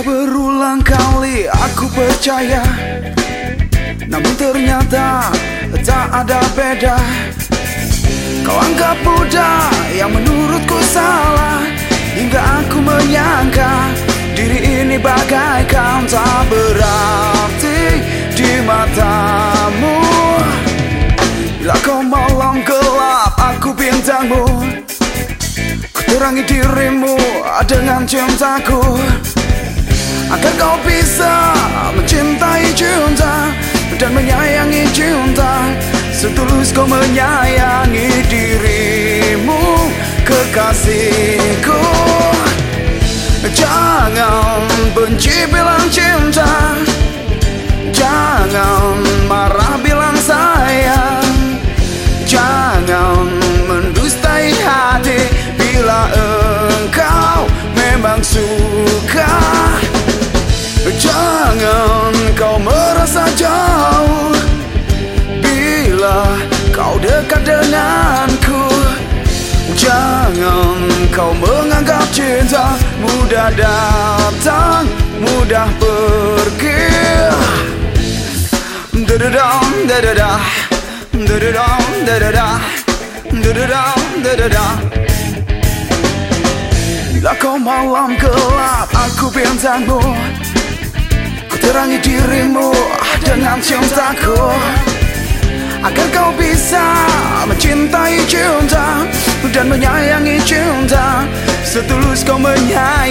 Sudah berulang kali aku percaya Namun ternyata tak ada beda. Kau anggap mudah yang menurutku salah. Hingga aku menyangka Diri ini bagaikan tak berarti di matamu. Bila kau malam gelap aku bintangmu. Ku terangi dirimu dengan cintaku Agar kau bisa mencintai cinta Dan menyayangi cinta Setulus kau menyayangi dirimu Kekasihku. Jangan benci bilang cinta kau menganggap cinta Mudah datang, mudah pergi. Dadadam, dadada Dadadam, dadada Dadadam, dadada Bila kau malam gelap aku bintangmu. Ku terangi dirimu dengan cintaku. Agar kau bisa mencintai cinta Dan menyayangi cinta. Setulus kau menyayangi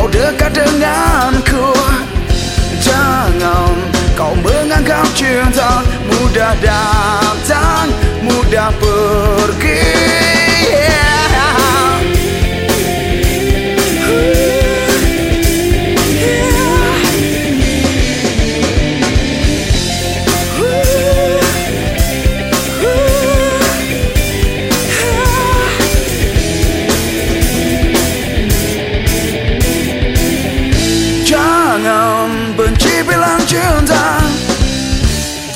kau dekat denganku. Jangan kau menganggap cinta Mudah datang, Jangan benci bilang cinta.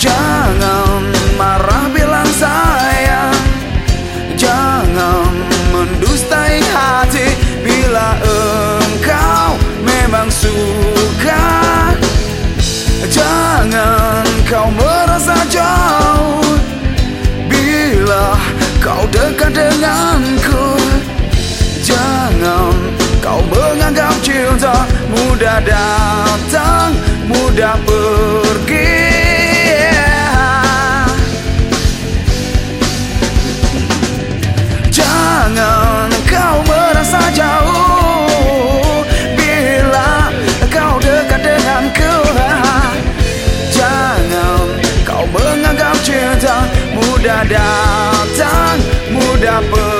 Jangan marah bilang sayang. Jangan mendustai hati Bila engkau memang suka. Jangan kau merasa jauh Bila kau dekat denganku Mudah datang, mudah pergi Jangan kau merasa jauh Bila kau dekat denganku Jangan kau menganggap cinta Mudah datang, mudah pergi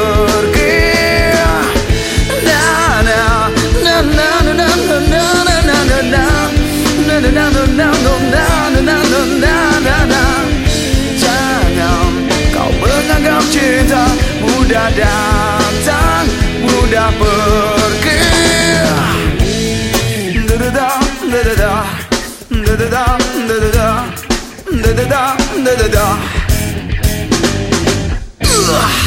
mudah pergi Da-da-da, da-da-da Da-da-da, da-da-da Da-da-da, da-da-da Ugh.